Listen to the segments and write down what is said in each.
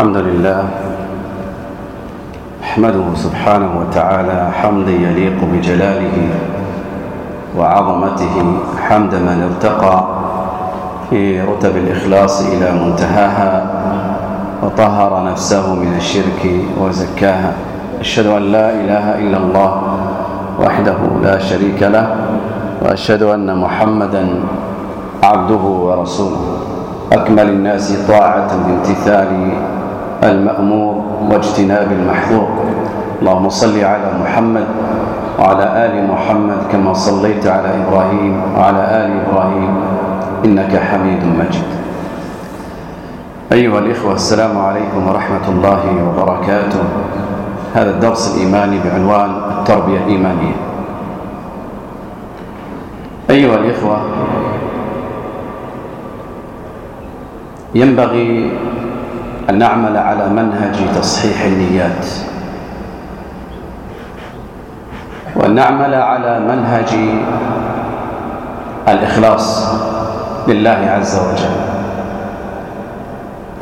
الحمد لله أحمده سبحانه وتعالى حمدا يليق بجلاله وعظمته حمد من ارتقى في رتب الإخلاص إلى منتهاها وطهر نفسه من الشرك وزكاها. أشهد أن لا إله إلا الله وحده لا شريك له وأشهد أن محمدا عبده ورسوله. أكمل الناس طاعة بامتثال المأمور واجتناب المحظور اللهم صل على محمد وعلى آل محمد كما صليت على إبراهيم وعلى آل إبراهيم إنك حميد مجيد. أيها الإخوة السلام عليكم ورحمة الله وبركاته. هذا الدرس الإيماني بعنوان التربية الإيمانية. أيها الإخوة ينبغي أن نعمل على منهج تصحيح النيات. وأن نعمل على منهج الإخلاص لله عز وجل.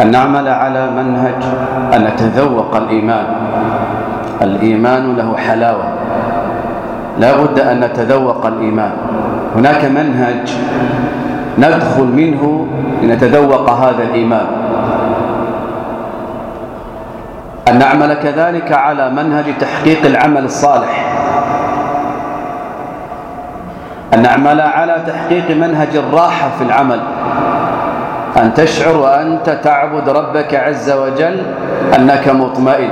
أن نعمل على منهج أن نتذوق الإيمان. الإيمان له حلاوة. لا بد أن نتذوق الإيمان. هناك منهج ندخل منه لنتذوق هذا الإيمان. أن نعمل كذلك على منهج تحقيق العمل الصالح. أن نعمل على تحقيق منهج الراحة في العمل. أن تشعر وأنت تعبد ربك عز وجل أنك مطمئن.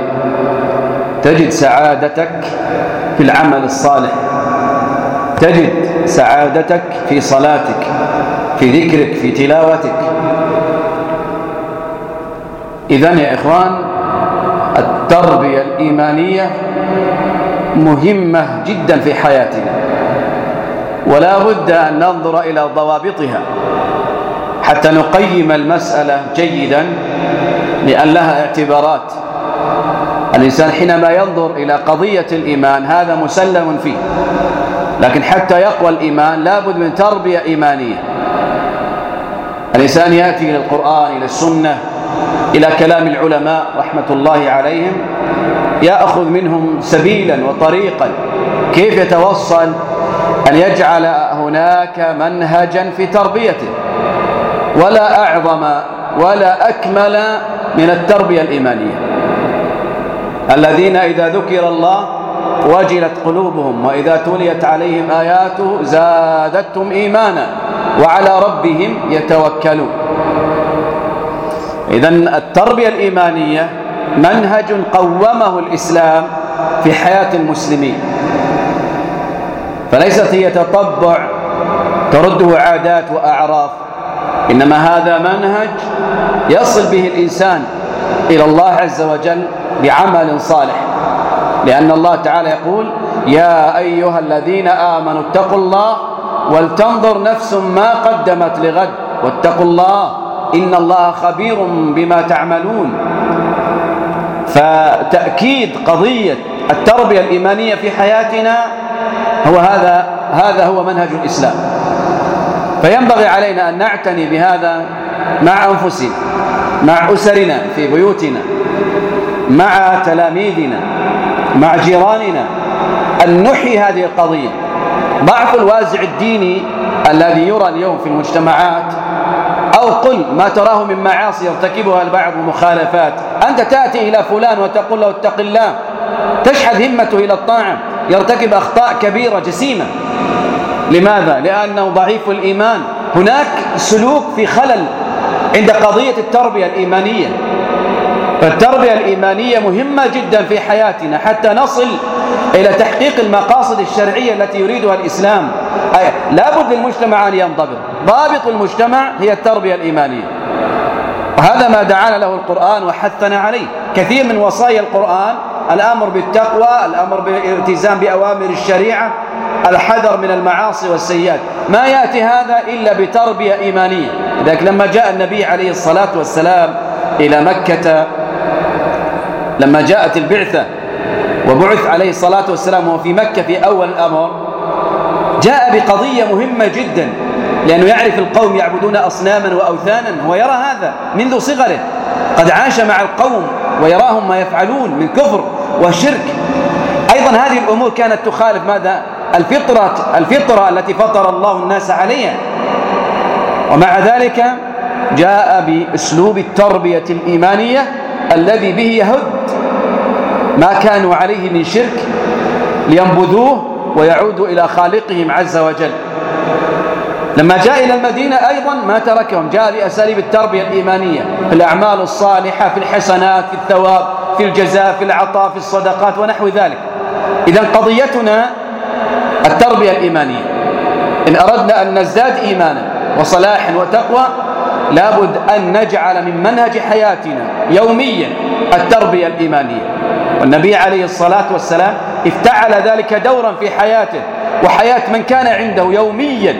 تجد سعادتك في العمل الصالح. تجد سعادتك في صلاتك في ذكرك في تلاوتك. إذن يا إخوان التربية الإيمانية مهمة جدا في حياتنا. ولا بد أن ننظر إلى ضوابطها حتى نقيم المسألة جيدا لأن لها اعتبارات. الإنسان حينما ينظر إلى قضية الإيمان هذا مسلم فيه. لكن حتى يقوى الإيمان لابد من تربية إيمانية. الإنسان يأتي إلى القرآن إلى السنة إلى كلام العلماء رحمة الله عليهم يأخذ منهم سبيلا وطريقا كيف يتوصل أن يجعل هناك منهجا في تربيته؟ ولا أعظم ولا أكمل من التربية الإيمانية. الذين إذا ذكر الله وجلت قلوبهم وإذا تليت عليهم آياته زادتهم إيمانا وعلى ربهم يتوكلون. إذا التربية الإيمانية منهج قومه الإسلام في حياة المسلمين. فليست هي تطبع ترده عادات وأعراف إنما هذا منهج يصل به الإنسان إلى الله عز وجل بعمل صالح. لأن الله تعالى يقول يا أيها الذين آمنوا اتقوا الله ولتنظر نفس ما قدمت لغد واتقوا الله إن الله خبير بما تعملون. فتأكيد قضية التربية الإيمانية في حياتنا هو هذا هذا هو منهج الإسلام. فينبغي علينا أن نعتني بهذا مع أنفسنا مع أسرنا في بيوتنا مع تلاميذنا مع جيراننا أن نحيي هذه القضية. ضعف الوازع الديني الذي يرى اليوم في المجتمعات أو قل ما تراه من معاصي يرتكبها البعض ومخالفات أنت تأتي إلى فلان وتقول له اتق الله. تشحذ همته إلى الطاعة. يرتكب أخطاء كبيرة جسيمة. لماذا؟ لأنه ضعيف الإيمان. هناك سلوك في خلل عند قضية التربية الإيمانية. فالتربية الإيمانية مهمة جدا في حياتنا حتى نصل إلى تحقيق المقاصد الشرعية التي يريدها الإسلام. لا بد للمجتمع أن ينضبط. ضابط المجتمع هي التربية الإيمانية. وهذا ما دعانا له القرآن وحثنا عليه. كثير من وصايا القرآن الأمر بالتقوى الأمر بالالتزام بأوامر الشريعة الحذر من المعاصي والسيئات. ما يأتي هذا إلا بتربية إيمانية. لذلك لما جاء النبي عليه الصلاة والسلام إلى مكة لما جاءت البعثة وبعث عليه الصلاة والسلام وهو في مكة في أول الأمر جاء بقضية مهمة جدا لأنه يعرف القوم يعبدون أصناما وأوثانا هو يرى هذا منذ صغره. قد عاش مع القوم ويراهم ما يفعلون من كفر وشرك. أيضا هذه الأمور كانت تخالف ماذا؟ الفطرة, الفطرة التي فطر الله الناس عليها. ومع ذلك جاء بأسلوب التربية الإيمانية الذي به يهد. ما كانوا عليه من شرك لينبذوه ويعودوا إلى خالقهم عز وجل. لما جاء إلى المدينة أيضا ما تركهم جاء بأساليب التربية الإيمانية في الأعمال الصالحة في الحسنات في الثواب في الجزاء في العطاء في الصدقات ونحو ذلك. إذا قضيتنا التربية الإيمانية. إن أردنا أن نزداد إيمانا وصلاحا وتقوى لابد أن نجعل من منهج حياتنا يوميا التربية الإيمانية. والنبي عليه الصلاة والسلام افتعل ذلك دورا في حياته. وحياة من كان عنده يوميا.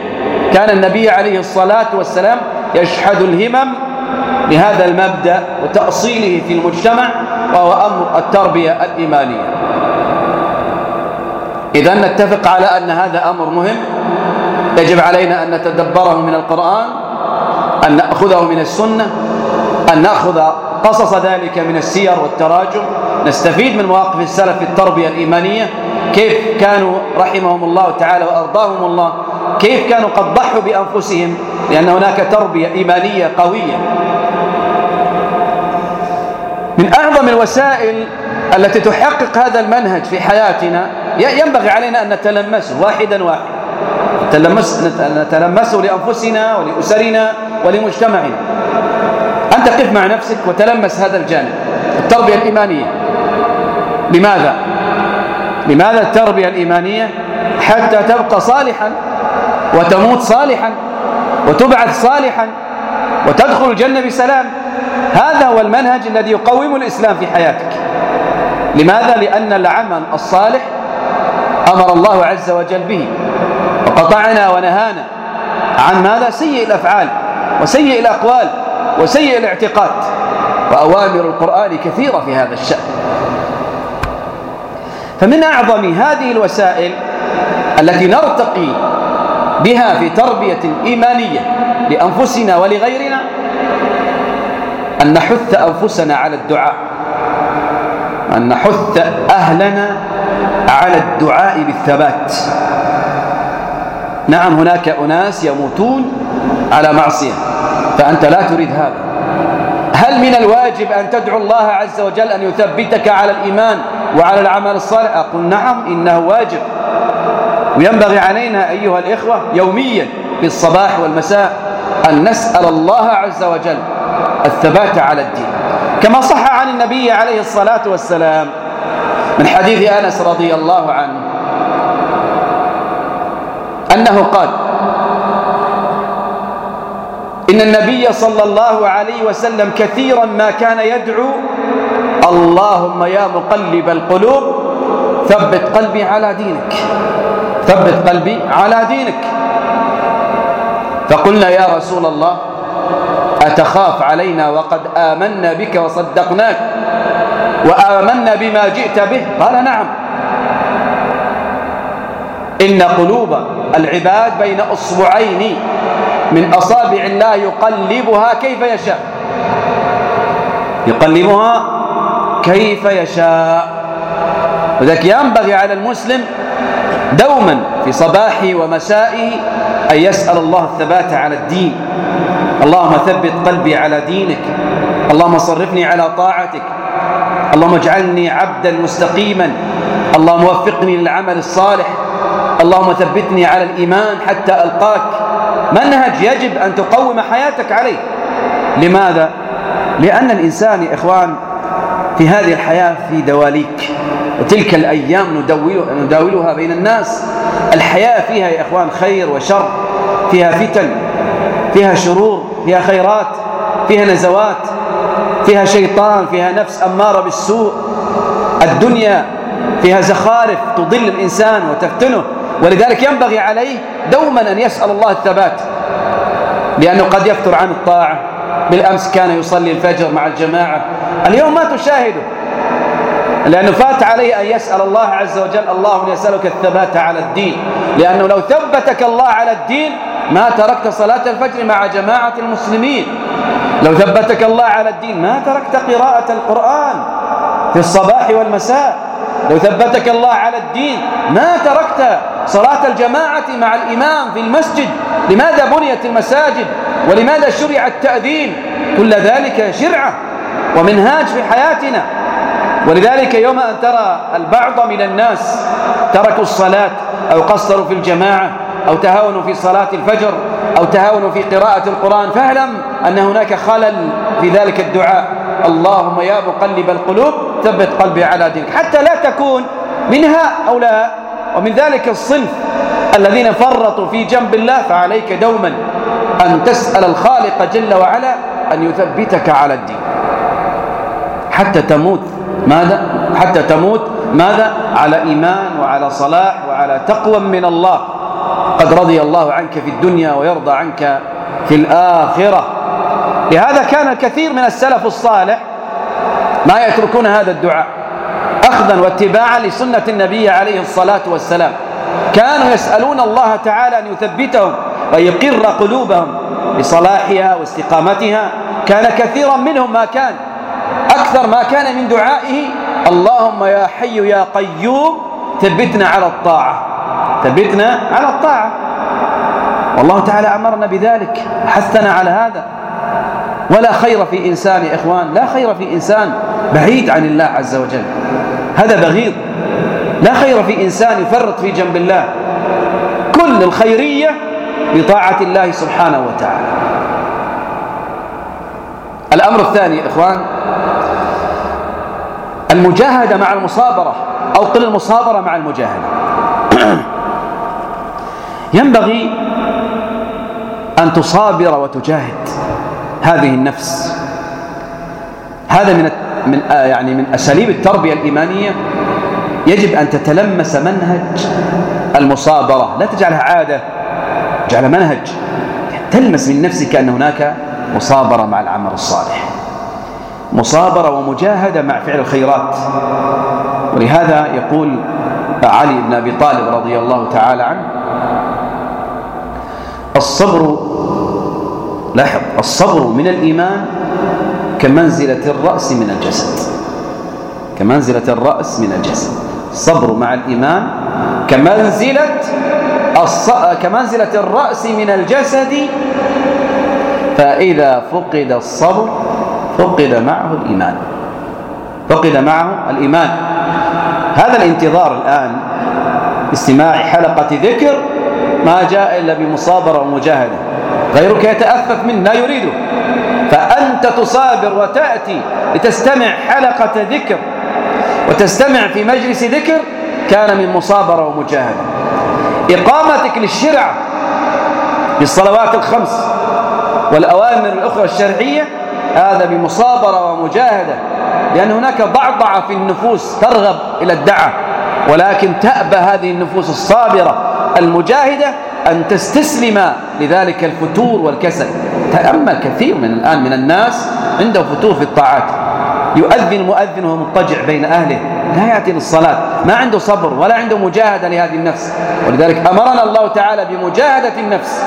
كان النبي عليه الصلاة والسلام يشحذ الهمم بهذا المبدأ وتأصيله في المجتمع وهو أمر التربية الإيمانية. إذا نتفق على أن هذا أمر مهم. يجب علينا أن نتدبره من القرآن أن نأخذه من السنة أن نأخذ قصص ذلك من السير والتراجم. نستفيد من مواقف السلف في التربية الإيمانية. كيف كانوا رحمهم الله تعالى وأرضاهم الله؟ كيف كانوا قد ضحوا بأنفسهم؟ لأن هناك تربية إيمانية قوية. من أعظم الوسائل التي تحقق هذا المنهج في حياتنا ينبغي علينا أن نتلمسه. واحدا واحدا. نتلمس نتلمسه لأنفسنا ولأسرنا ولمجتمعنا. أنت قف مع نفسك وتلمس هذا الجانب التربية الإيمانية لماذا؟ لماذا التربية الإيمانية حتى تبقى صالحا وتموت صالحا وتبعث صالحا وتدخل الجنة بسلام هذا هو المنهج الذي يقوم الإسلام في حياتك لماذا؟ لأن العمل الصالح أمر الله عز وجل به وقطعنا ونهانا عن ماذا؟ سيء الأفعال وسيء الأقوال وسيء الاعتقاد. وأوامر القرآن كثيرة في هذا الشأن. فمن أعظم هذه الوسائل التي نرتقي بها في تربية إيمانية لأنفسنا ولغيرنا أن نحث أنفسنا على الدعاء. أن نحث أهلنا على الدعاء بالثبات. نعم هناك أناس يموتون على معصية. فأنت لا تريد هذا. هل من الواجب أن تدعو الله عز وجل أن يثبتك على الإيمان وعلى العمل الصالح؟ أقول نعم إنه واجب. وينبغي علينا أيها الإخوة يوميا في الصباح والمساء أن نسأل الله عز وجل الثبات على الدين. كما صح عن النبي عليه الصلاة والسلام من حديث أنس رضي الله عنه أنه قال إن النبي صلى الله عليه وسلم كثيرا ما كان يدعو اللهم يا مقلب القلوب ثبت قلبي على دينك ثبت قلبي على دينك. فقلنا يا رسول الله أتخاف علينا وقد آمنا بك وصدقناك وآمنا بما جئت به؟ قال نعم. إن قلوب العباد بين أصبعين من أصابع الله يقلبها كيف يشاء. يقلبها كيف يشاء. وذلك ينبغي على المسلم دوما في صباحه ومسائه أن يسأل الله الثبات على الدين. اللهم ثبت قلبي على دينك. اللهم صرفني على طاعتك. اللهم اجعلني عبدا مستقيما. اللهم وفقني للعمل الصالح. اللهم ثبتني على الإيمان حتى ألقاك. منهج يجب أن تقوم حياتك عليه. لماذا؟ لأن الإنسان يا إخوان في هذه الحياة في دواليك. وتلك الأيام نداولها بين الناس. الحياة فيها يا إخوان خير وشر. فيها فتن فيها شرور فيها خيرات فيها نزوات فيها شيطان فيها نفس أمارة بالسوء. الدنيا فيها زخارف تضل الإنسان وتفتنه. ولذلك ينبغي عليه دوما أن يسأل الله الثبات لأنه قد يفتر عن الطاعة بالأمس كان يصلي الفجر مع الجماعة. اليوم ما تشاهده لأنه فات عليه أن يسأل الله عز وجل اللهم يسألك الثبات على الدين. لأنه لو ثبتك الله على الدين ما تركت صلاة الفجر مع جماعة المسلمين. لو ثبتك الله على الدين ما تركت قراءة القرآن في الصباح والمساء. لو ثبتك الله على الدين ما تركت صلاة الجماعة مع الإمام في المسجد؟ لماذا بنيت المساجد؟ ولماذا شرع التأذين؟ كل ذلك شرعة ومنهاج في حياتنا. ولذلك يوم أن ترى البعض من الناس تركوا الصلاة أو قصروا في الجماعة أو تهاونوا في صلاة الفجر أو تهاونوا في قراءة القرآن فاعلم أن هناك خلل في ذلك الدعاء. اللهم يا مقلب القلوب ثبت قلبي على دينك. حتى لا تكون من هؤلاء ومن ذلك الصنف الذين فرطوا في جنب الله فعليك دوما أن تسأل الخالق جل وعلا أن يثبتك على الدين. حتى تموت. ماذا؟ حتى تموت. ماذا؟ على إيمان وعلى صلاح وعلى تقوى من الله. قد رضي الله عنك في الدنيا ويرضى عنك في الآخرة. لهذا كان الكثير من السلف الصالح ما يتركون هذا الدعاء أخذا واتباعا لسنة النبي عليه الصلاة والسلام. كانوا يسألون الله تعالى أن يثبتهم ويقر قلوبهم بصلاحها واستقامتها. كان كثيرا منهم ما كان أكثر ما كان من دعائه اللهم يا حي يا قيوم ثبتنا على الطاعة. ثبتنا على الطاعة. والله تعالى أمرنا بذلك حثنا على هذا. ولا خير في إنسان يا إخوان لا خير في إنسان بعيد عن الله عز وجل. هذا بغيض. لا خير في إنسان يفرط في جنب الله. كل الخيرية بطاعة الله سبحانه وتعالى. الأمر الثاني يا إخوان المجاهدة مع المصابرة أو قل المصابرة مع المجاهدة. ينبغي أن تصابر وتجاهد. هذه النفس. هذا من من يعني من أساليب التربية الإيمانية يجب أن تتلمس منهج المصابرة. لا تجعلها عادة اجعلها منهج. تلمس من نفسك أن هناك مصابرة مع العمل الصالح. مصابرة ومجاهدة مع فعل الخيرات. ولهذا يقول علي بن أبي طالب رضي الله تعالى عنه الصبر لاحظ الصبر من الإيمان كمنزلة الرأس من الجسد. كمنزلة الرأس من الجسد. الصبر مع الإيمان كمنزلة الص... كمنزلة الرأس من الجسد. فإذا فقد الصبر فقد معه الإيمان. فقد معه الإيمان. هذا الانتظار الآن استماع حلقة ذكر ما جاء إلا بمصابرة ومجاهدة. غيرك يتأفف منه لا يريده. فأنت تصابر وتأتي لتستمع حلقة ذكر. وتستمع في مجلس ذكر كان من مصابرة ومجاهدة. إقامتك للشرع بالصلوات الخمس والأوامر الأخرى الشرعية هذا بمصابرة ومجاهدة. لأن هناك ضعضعة في النفوس ترغب إلى الدعة ولكن تأبى هذه النفوس الصابرة المجاهدة أن تستسلم لذلك الفتور والكسل. تأمل كثير من الآن من الناس عنده فتور في الطاعات. يؤذن مؤذن وهو مضطجع بين أهله. لا يأتي للصلاة. ما عنده صبر ولا عنده مجاهدة لهذه النفس. ولذلك أمرنا الله تعالى بمجاهدة النفس.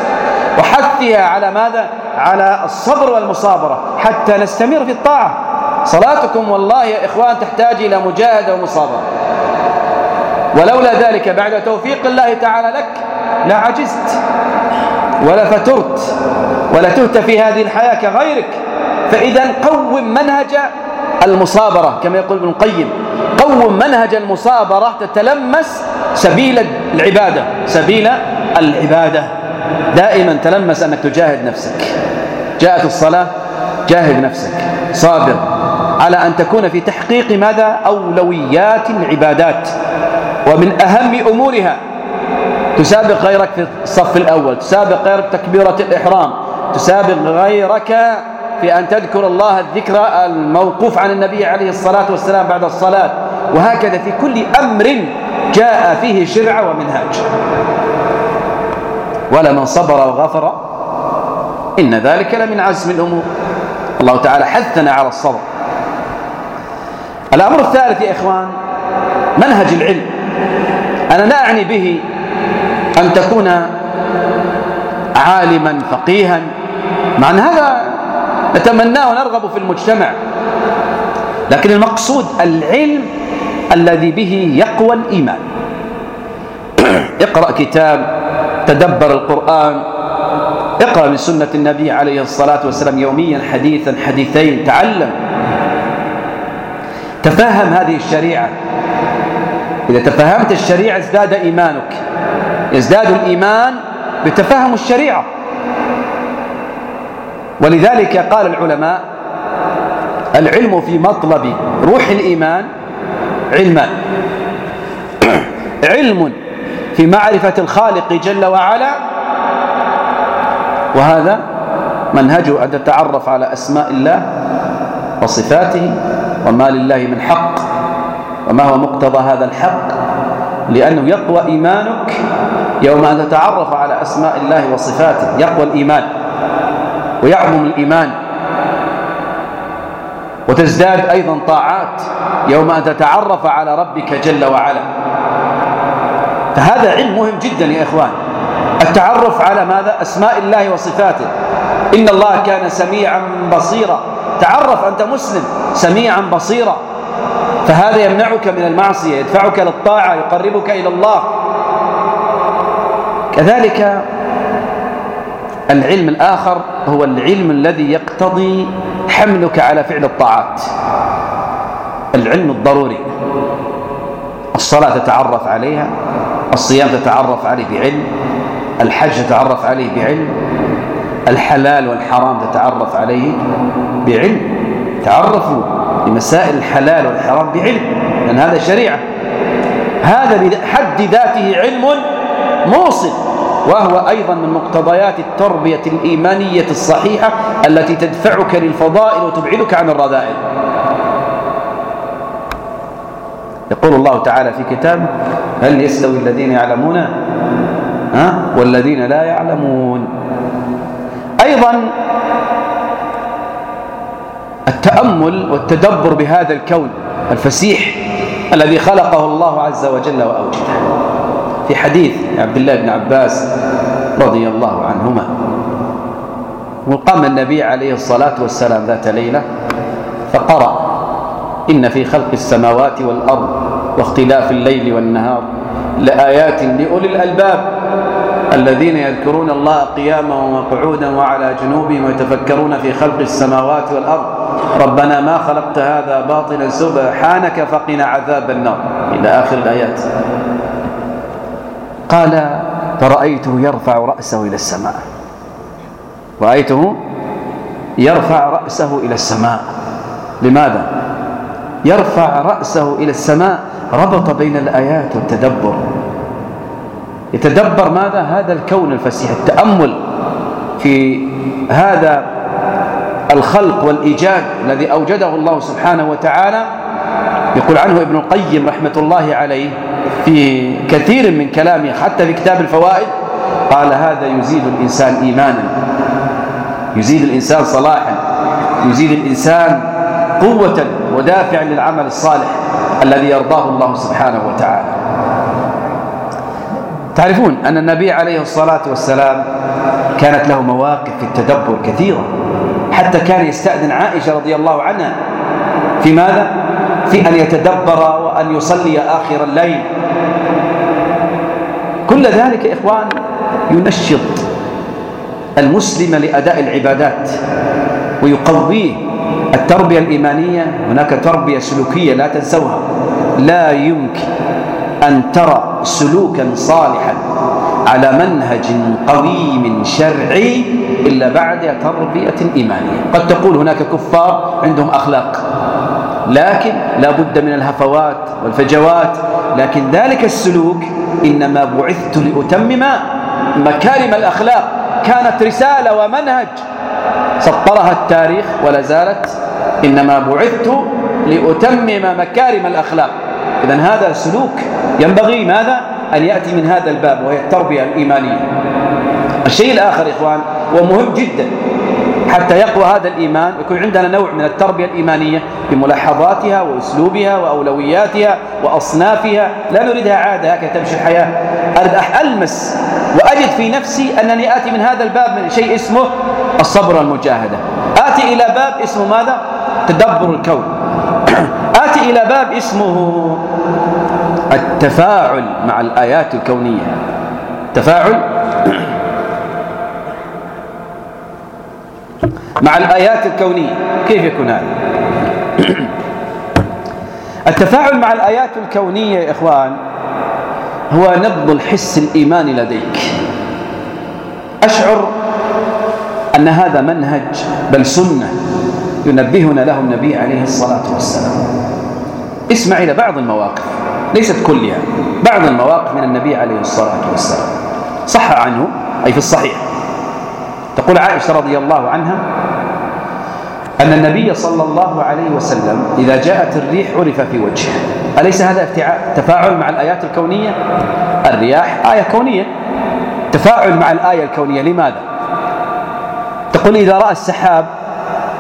وحثها على ماذا؟ على الصبر والمصابرة. حتى نستمر في الطاعة. صلاتكم والله يا إخوان تحتاج إلى مجاهدة ومصابرة. ولولا ذلك بعد توفيق الله تعالى لك لا عجزت ولا فترت ولا تهت في هذه الحياة كغيرك. فإذا قوم منهج المصابرة كما يقول ابن القيم قوم منهج المصابرة تتلمس سبيل العبادة سبيل العبادة. دائما تلمس أنك تجاهد نفسك. جاءت الصلاة جاهد نفسك صابر على أن تكون في تحقيق ماذا؟ أولويات العبادات. ومن أهم أمورها تسابق غيرك في الصف الأول تسابق غيرك تكبيرة الإحرام تسابق غيرك في أن تذكر الله الذكر الموقوف عن النبي عليه الصلاة والسلام بعد الصلاة. وهكذا في كل أمر جاء فيه شرع ومنهاج. ولمن صبر وغفر إن ذلك لمن عزم الأمور. الله تعالى حثنا على الصبر. الأمر الثالث يا إخوان منهج العلم. أنا لا أعني به أن تكون عالما فقيها. مع أن هذا نتمناه ونرغب في المجتمع. لكن المقصود العلم الذي به يقوى الإيمان. اقرأ كتاب تدبر القرآن اقرأ من سنة النبي عليه الصلاة والسلام يوميا حديثا حديثين تعلم. تفهم هذه الشريعة. إذا تفهمت الشريعة ازداد إيمانك. يزداد الإيمان بتفهم الشريعة. ولذلك قال العلماء العلم في مطلب روح الإيمان علمان. علم في معرفة الخالق جل وعلا. وهذا منهجه أن تتعرف على أسماء الله وصفاته وما لله من حق وما هو مقتضى هذا الحق لأنه يقوى إيمانك يوم أن تتعرف على أسماء الله وصفاته يقوى الإيمان ويعظم الإيمان. وتزداد أيضا طاعات يوم أن تتعرف على ربك جل وعلا. فهذا علم مهم جدا يا إخوان. التعرف على ماذا؟ أسماء الله وصفاته. إن الله كان سميعا بصيرا. تعرف أنت مسلم سميعا بصيرا. فهذا يمنعك من المعصية يدفعك للطاعة يقربك إلى الله. كذلك العلم الآخر هو العلم الذي يقتضي حملك على فعل الطاعات. العلم الضروري. الصلاة تتعرف عليها الصيام تتعرف عليه بعلم الحج تتعرف عليه بعلم الحلال والحرام تتعرف عليه بعلم. تعرفوا لمسائل الحلال والحرام بعلم لأن هذا شريعة. هذا بحد ذاته علم موصل وهو أيضا من مقتضيات التربية الإيمانية الصحيحة التي تدفعك للفضائل وتبعدك عن الرذائل. يقول الله تعالى في كتابه هل يستوي الذين يعلمون؟ ها؟ والذين لا يعلمون. أيضا التأمل والتدبر بهذا الكون الفسيح الذي خلقه الله عز وجل وأوجده. في حديث عبد الله بن عباس رضي الله عنهما. وقام النبي عليه الصلاة والسلام ذات ليلة فقرأ إن في خلق السماوات والأرض واختلاف الليل والنهار لآيات لأولي الألباب الذين يذكرون الله قياما وقعودا وعلى جنوبهم ويتفكرون في خلق السماوات والأرض. ربنا ما خلقت هذا باطلا سبحانك فقنا عذاب النار. إلى آخر الآيات. قال فرأيته يرفع رأسه إلى السماء. رأيته يرفع رأسه إلى السماء. لماذا؟ يرفع رأسه إلى السماء ربط بين الآيات والتدبر. يتدبر ماذا؟ هذا الكون الفسيح التأمل في هذا الخلق والإيجاد الذي أوجده الله سبحانه وتعالى. يقول عنه ابن القيم رحمة الله عليه في كثير من كلامه حتى في كتاب الفوائد قال هذا يزيد الإنسان إيمانا. يزيد الإنسان صلاحا. يزيد الإنسان قوة ودافعا للعمل الصالح الذي يرضاه الله سبحانه وتعالى. تعرفون أن النبي عليه الصلاة والسلام كانت له مواقف في التدبر كثيرة حتى كان يستأذن عائشة رضي الله عنها. في ماذا؟ في أن يتدبر وأن يصلي آخر الليل. كل ذلك إخوان ينشط المسلم لأداء العبادات ويقويه. التربية الإيمانية هناك تربية سلوكية لا تنسوها. لا يمكن أن ترى سلوكا صالحا على منهج قويم شرعي إلا بعد تربية إيمانية. قد تقول هناك كفار عندهم أخلاق. لكن لا بد من الهفوات والفجوات. لكن ذلك السلوك إنما بعثت لأتمم مكارم الأخلاق. كانت رسالة ومنهج. سطرها التاريخ ولا زالت. إنما بعثت لأتمم مكارم الأخلاق. إذا هذا سلوك. ينبغي ماذا؟ أن يأتي من هذا الباب وهي التربية الإيمانية. الشيء الآخر إخوان ومهم جدا. حتى يقوى هذا الإيمان يكون عندنا نوع من التربية الإيمانية بملاحظاتها وأسلوبها وأولوياتها وأصنافها. لا نريدها عادة هكذا تمشي الحياة. أريد ألمس وأجد في نفسي أنني آتي من هذا الباب من شيء اسمه الصبر والمجاهدة. آتي إلى باب اسمه ماذا؟ تدبر الكون. آتي إلى باب اسمه التفاعل مع الآيات الكونية. تفاعل؟ مع الآيات الكونية. كيف يكون هذا؟ التفاعل مع الآيات الكونية يا إخوان هو نبض الحس الإيماني لديك. أشعر أن هذا منهج بل سنة ينبهنا له النبي عليه الصلاة والسلام. اسمع إلى بعض المواقف ليست كلها بعض المواقف من النبي عليه الصلاة والسلام. صح عنه؟ أي في الصحيح. تقول عائشة رضي الله عنها أن النبي صلى الله عليه وسلم إذا جاءت الريح عرف في وجهه. أليس هذا تفاعل مع الآيات الكونية؟ الرياح آية كونية. تفاعل مع الآية الكونية لماذا؟ تقول إذا رأى السحاب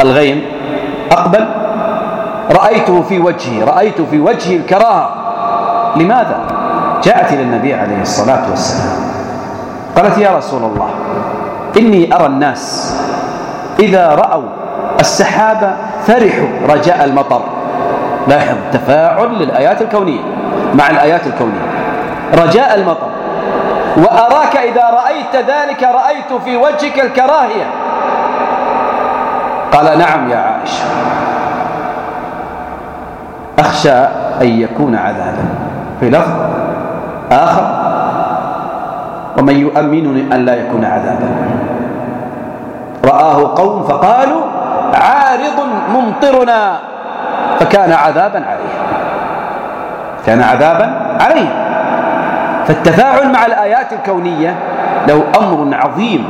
الغيم أقبل رأيته في وجهه رأيت في وجهه الكراهة. لماذا؟ جاءت إلى النبي عليه الصلاة والسلام. قالت يا رسول الله إني أرى الناس إذا رأوا السحابة فرحوا رجاء المطر. لاحظ تفاعل للآيات الكونية مع الآيات الكونية. رجاء المطر. وأراك إذا رأيت ذلك رأيت في وجهك الكراهية. قال نعم يا عائشة. أخشى أن يكون عذابا. في لفظ آخر. ومن يؤمنني أن لا يكون عذابا. رآه قوم فقالوا عارض ممطرنا. فكان عذابا عليه. كان عذابا عليه. فالتفاعل مع الآيات الكونية له أمر عظيم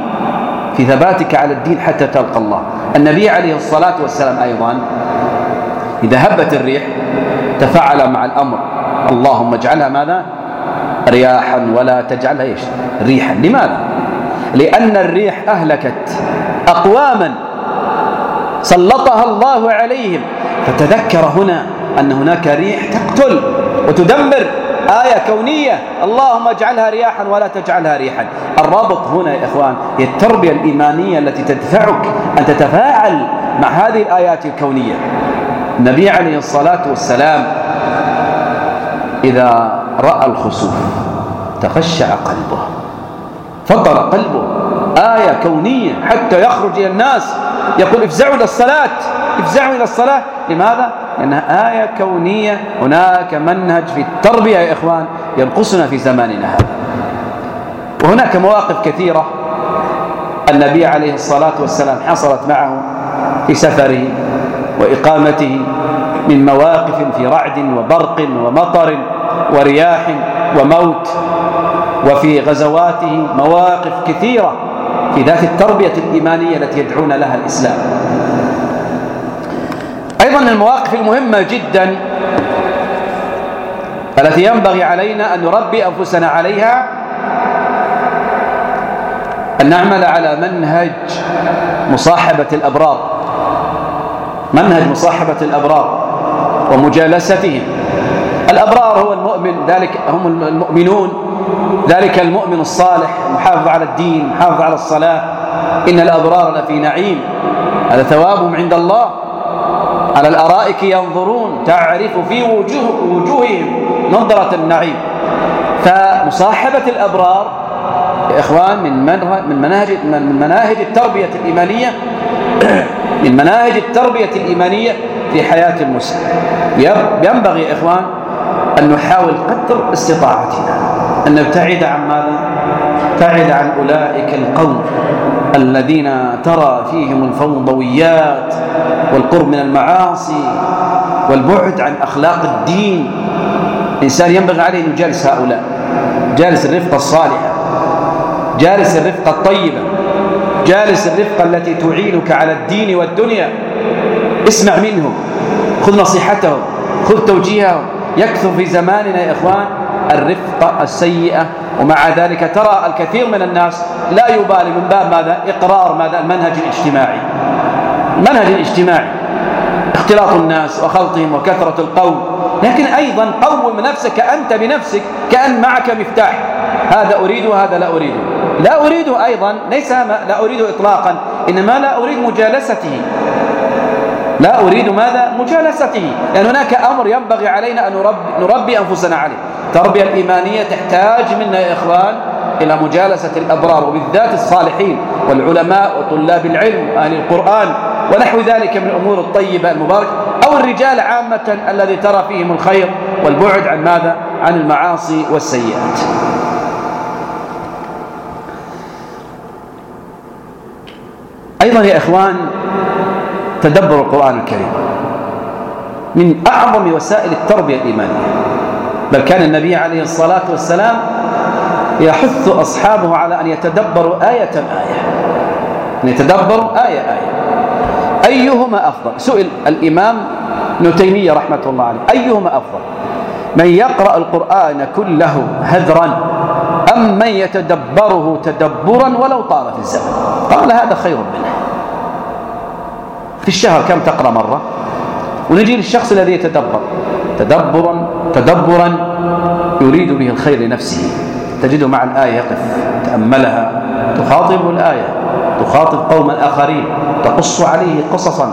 في ثباتك على الدين حتى تلقى الله. النبي عليه الصلاة والسلام أيضا إذا هبت الريح تفاعل مع الأمر. اللهم اجعلها ماذا؟ رياحا ولا تجعلها إيش؟ ريحا. لماذا؟ لأن الريح أهلكت أقواما سلطها الله عليهم. فتذكر هنا أن هناك ريح تقتل وتدمر آية كونية. اللهم اجعلها رياحا ولا تجعلها ريحا. الرابط هنا يا إخوان هي التربية الإيمانية التي تدفعك أن تتفاعل مع هذه الآيات الكونية. النبي عليه الصلاة والسلام إذا رأى الخسوف تخشع قلبه فطر قلبه آية كونية حتى يخرج إلى الناس يقول افزعوا إلى الصلاة افزعوا إلى الصلاة لماذا؟ لأنها آية كونية هناك منهج في التربية يا إخوان ينقصنا في زماننا هذا وهناك مواقف كثيرة النبي عليه الصلاة والسلام حصلت معه في سفره وإقامته من مواقف في رعد وبرق ومطر ورياح وموت. وفي غزواته مواقف كثيرة في ذات التربية الإيمانية التي يدعون لها الإسلام. أيضا المواقف المهمة جدا التي ينبغي علينا أن نربي أنفسنا عليها أن نعمل على منهج مصاحبة الأبرار. منهج مصاحبة الأبرار ومجالستهم. الأبرار هو المؤمن ذلك هم المؤمنون ذلك المؤمن الصالح المحافظ على الدين المحافظ على الصلاة. إن الأبرار لفي نعيم. هذا ثوابهم عند الله. على الأرائك ينظرون تعرف في وجوه وجوههم نظرة النعيم. فمصاحبة الأبرار يا إخوان من من مناهج من مناهج التربية الإيمانية من مناهج التربية الإيمانية في حياة المسلم. ينبغي يا إخوان أن نحاول قدر استطاعتنا أن نبتعد عن ماذا؟ نبتعد عن أولئك القوم الذين ترى فيهم الفوضويات والقرب من المعاصي والبعد عن أخلاق الدين. إنسان ينبغي عليه أن يجالس هؤلاء جالس الرفقة الصالحة جالس الرفقة الطيبة جالس الرفقة التي تعينك على الدين والدنيا. اسمع منهم خذ نصيحتهم خذ توجيههم. يكثر في زماننا يا إخوان الرفقة السيئة ومع ذلك ترى الكثير من الناس لا يبالي من باب ماذا؟ إقرار ماذا؟ المنهج الاجتماعي. المنهج الاجتماعي. اختلاط الناس وخلطهم وكثرة القول. لكن أيضا قوم نفسك أنت بنفسك كأن معك مفتاح. هذا أريد وهذا لا أريده. لا أريده أيضا ليس لا أريده إطلاقا. إنما لا أريد مجالسته. لا أريد ماذا؟ مجالسته لأن هناك أمر ينبغي علينا أن نربي, نربي أنفسنا عليه. التربية الإيمانية تحتاج منا يا إخوان إلى مجالسة الأبرار وبالذات الصالحين والعلماء وطلاب العلم وأهل القرآن ونحو ذلك من الأمور الطيبة المباركة أو الرجال عامة الذي ترى فيهم الخير والبعد عن ماذا؟ عن المعاصي والسيئات. أيضا يا إخوان تدبر القرآن الكريم من أعظم وسائل التربية الإيمانية. بل كان النبي عليه الصلاة والسلام يحث أصحابه على أن يتدبروا آية آية. أن يتدبروا آية آية. أيهما أفضل؟ سئل الإمام ابن تيمية رحمة الله عليه. أيهما أفضل؟ من يقرأ القرآن كله هذرا أم من يتدبره تدبرا ولو طال في الزمن؟ قال هذا خير منه. الشهر كم تقرأ مرة؟ ونجي للشخص الذي يتدبر. تدبرا تدبرا يريد به الخير لنفسه. تجده مع الآية يقف. تأملها. تخاطب الآية. تخاطب قوما آخرين تقص عليه قصصا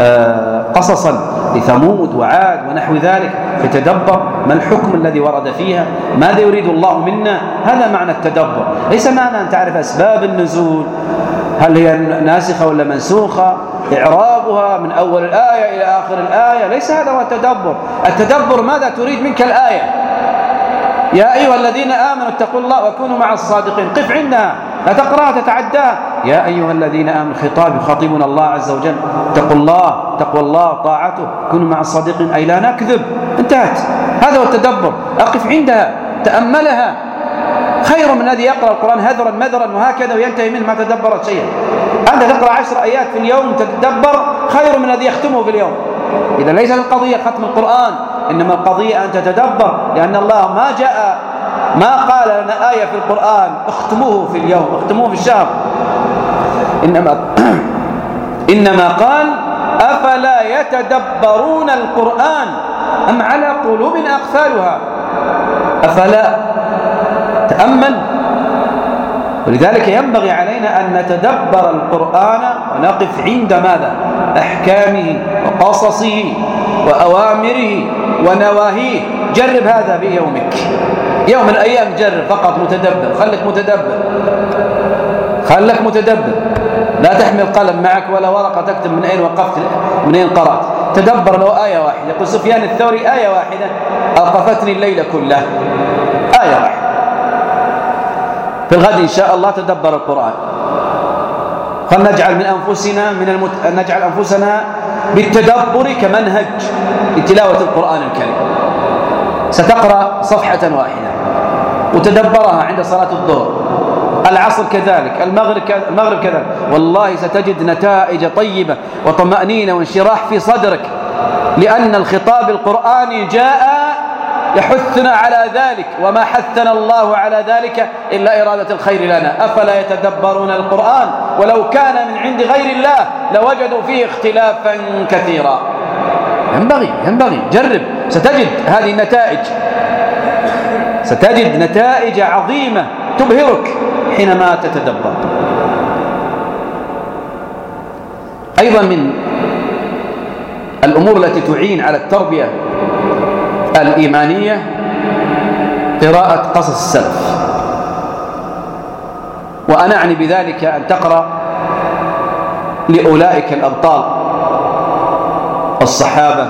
آه قصصا لثمود وعاد ونحو ذلك. يتدبر ما الحكم الذي ورد فيها؟ ماذا يريد الله منا؟ هذا معنى التدبر. ليس معنى أن تعرف أسباب النزول. هل هي ناسخة ولا منسوخة؟ إعرابها من أول الآية إلى آخر الآية. ليس هذا هو التدبر. التدبر ماذا تريد منك الآية؟ يا أيها الذين آمنوا اتقوا الله وكونوا مع الصادقين. قف عندها. لا تقرأها تتعداها. يا أيها الذين آمنوا الخطاب يخاطبنا الله عز وجل. اتقوا الله تقوى الله طاعته. كونوا مع الصادقين أي لا نكذب. انتهت. هذا هو التدبر. أقف عندها. تأملها. خير من الذي يقرأ القرآن هذرا مذرا وهكذا وينتهي منه ما تدبرت شيئا. أنت تقرأ عشر آيات في اليوم تتدبر خير من الذي يختمه في اليوم. إذا ليس القضية ختم القرآن إنما القضية أن تتدبر لأن الله ما جاء ما قال لنا آية في القرآن اختموه في اليوم اختموه في الشهر. إنما إنما قال أفلا يتدبرون القرآن أم على قلوب أقفالها؟ أفلا تأمل؟ ولذلك ينبغي علينا أن نتدبر القرآن ونقف عند ماذا؟ أحكامه وقصصه وأوامره ونواهيه. جرب هذا بيومك. يوم من الأيام جرب فقط متدبر. خلك متدبر. خلك متدبر. لا تحمل قلم معك ولا ورقة تكتب من أين وقفت من أين قرأت. تدبر لو آية واحدة. يقول سفيان الثوري آية واحدة أوقفتني الليل كله. آية واحدة. في الغد إن شاء الله تدبر القرآن. فلنجعل من أنفسنا من المت... نجعل أنفسنا بالتدبر كمنهج لتلاوة القرآن الكريم. ستقرأ صفحة واحدة وتدبرها عند صلاة الظهر. العصر كذلك المغرب المغرب كذلك. والله ستجد نتائج طيبة وطمأنينة وانشراح في صدرك لأن الخطاب القرآني جاء يحثنا على ذلك وما حثنا الله على ذلك إلا إرادة الخير لنا. أفلا يتدبرون القرآن؟ ولو كان من عند غير الله لوجدوا فيه اختلافا كثيرا. ينبغي ينبغي. جرب. ستجد هذه النتائج. ستجد نتائج عظيمة تبهرك حينما تتدبر. أيضا من الأمور التي تعين على التربية الإيمانية قراءة قصص السلف. وأنا أعني بذلك أن تقرأ لأولئك الأبطال الصحابة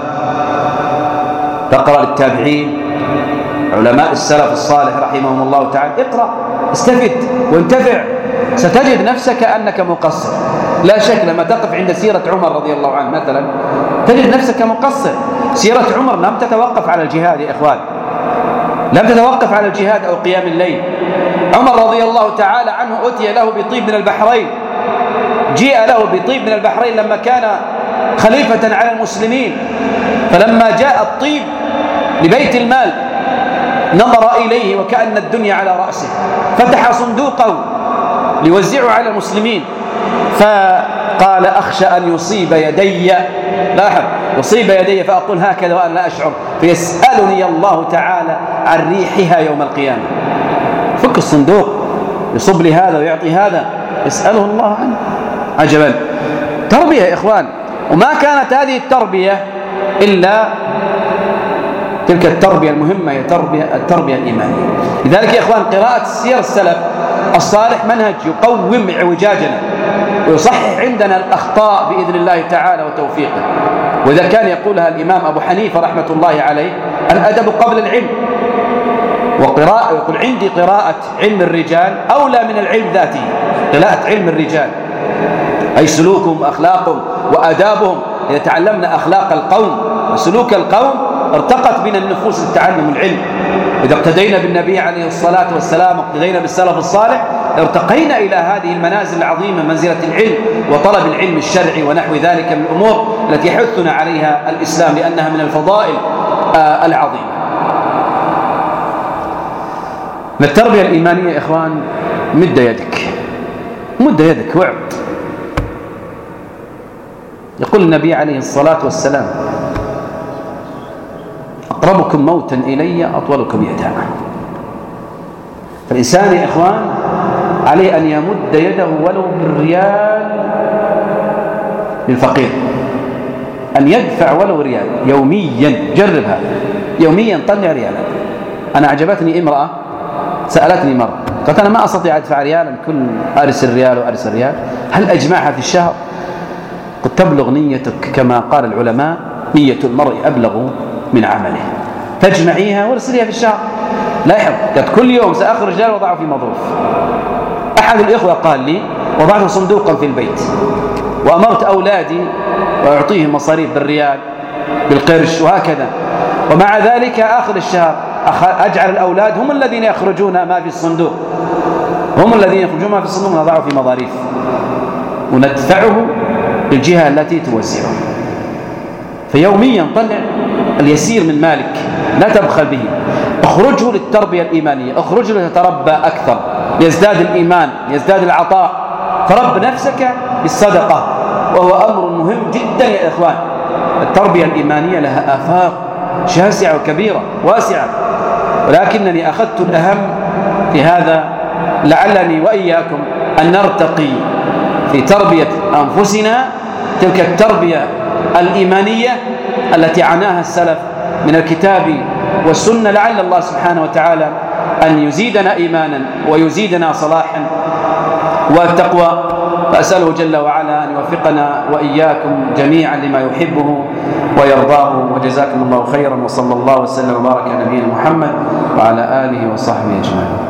تقرأ للتابعين علماء السلف الصالح رحمهم الله تعالى. اقرأ استفد وانتفع. ستجد نفسك أنك مقصر. لا شك لما تقف عند سيرة عمر رضي الله عنه مثلا تجد نفسك مقصر. سيرة عمر لم تتوقف على الجهاد يا إخوان. لم تتوقف على الجهاد أو قيام الليل. عمر رضي الله تعالى عنه أتي له بطيب من البحرين. جيء له بطيب من البحرين لما كان خليفة على المسلمين. فلما جاء الطيب لبيت المال نظر إليه وكأن الدنيا على رأسه. فتح صندوقه ليوزعه على المسلمين. فقال أخشى أن يصيب يدي. لاحظ. يصيب يدي فأقول هكذا وأنا لا أشعر. فيسألني الله تعالى عن ريحها يوم القيامة. فك الصندوق يصب لي هذا ويعطي هذا. يسأله الله عنه. عجبا. تربية يا إخوان وما كانت هذه التربية إلا تلك التربية المهمة هي تربية التربية الإيمانية. لذلك يا إخوان قراءة سير السلف الصالح منهج يقوم إعوجاجنا ويصحح عندنا الأخطاء بإذن الله تعالى وتوفيقه. وإذا كان يقولها الإمام أبو حنيفة رحمة الله عليه الأدب قبل العلم. وقراءة يقول عندي قراءة علم الرجال أولى من العلم ذاته قراءة علم الرجال. أي سلوكهم وأخلاقهم وآدابهم. إذا تعلمنا أخلاق القوم وسلوك القوم ارتقت بنا النفوس لتعلم العلم. إذا اقتدينا بالنبي عليه الصلاة والسلام اقتدينا بالسلف الصالح ارتقينا إلى هذه المنازل العظيمة منزلة العلم وطلب العلم الشرعي ونحو ذلك من الأمور التي يحثنا عليها الإسلام لأنها من الفضائل آه، العظيمة. التربية الإيمانية يا إخوان مد يدك. مد يدك وعد. يقول النبي عليه الصلاة والسلام أقربكم موتا إلي أطولكم يدا. فالإنسان يا إخوان عليه أن يمد يده ولو بالريال. للفقير أن يدفع ولو ريال. يوميا. جرب هذا يوميا طلع ريالا. أنا أعجبتني امرأة. سألتني مرة. قالت أنا ما أستطيع أدفع ريالا. كل أرسل ريال وأرسل ريال هل أجمعها في الشهر؟ قد تبلغ نيتك كما قال العلماء. نية المرء أبلغ من عمله. تجمعيها وارسليها في الشهر. لاحظ. قالت كل يوم سأخرج رجال وضعه في مظروف. أحد الإخوة قال لي وضعت صندوقا في البيت وأمرت أولادي وأعطيهم مصاريف بالريال بالقرش وهكذا. ومع ذلك آخر الشهر أجعل الأولاد هم الذين يخرجون ما في الصندوق. هم الذين يخرجون ما في الصندوق ونضعه في مظاريف وندفعه للجهة التي توزعه. فيوميا طلع اليسير من مالك لا تبخل به. اخرجه للتربية الإيمانية اخرجه لتتربى أكثر. ليزداد الإيمان ليزداد العطاء. فرب نفسك بالصدقة وهو أمر مهم جدا يا إخوان. التربية الإيمانية لها آفاق شاسعة وكبيرة واسعة. ولكنني أخذت الأهم في هذا لعلني وإياكم أن نرتقي في تربية أنفسنا تلك التربية الإيمانية التي عناها السلف من الكتاب والسنة. لعل الله سبحانه وتعالى أن يزيدنا إيمانا ويزيدنا صلاحا. والتقوى فأسأله جل وعلا أن يوفقنا وإياكم جميعا لما يحبه ويرضاه. وجزاكم الله خيرا وصلى الله وسلم وبارك على نبينا محمد وعلى آله وصحبه أجمعين.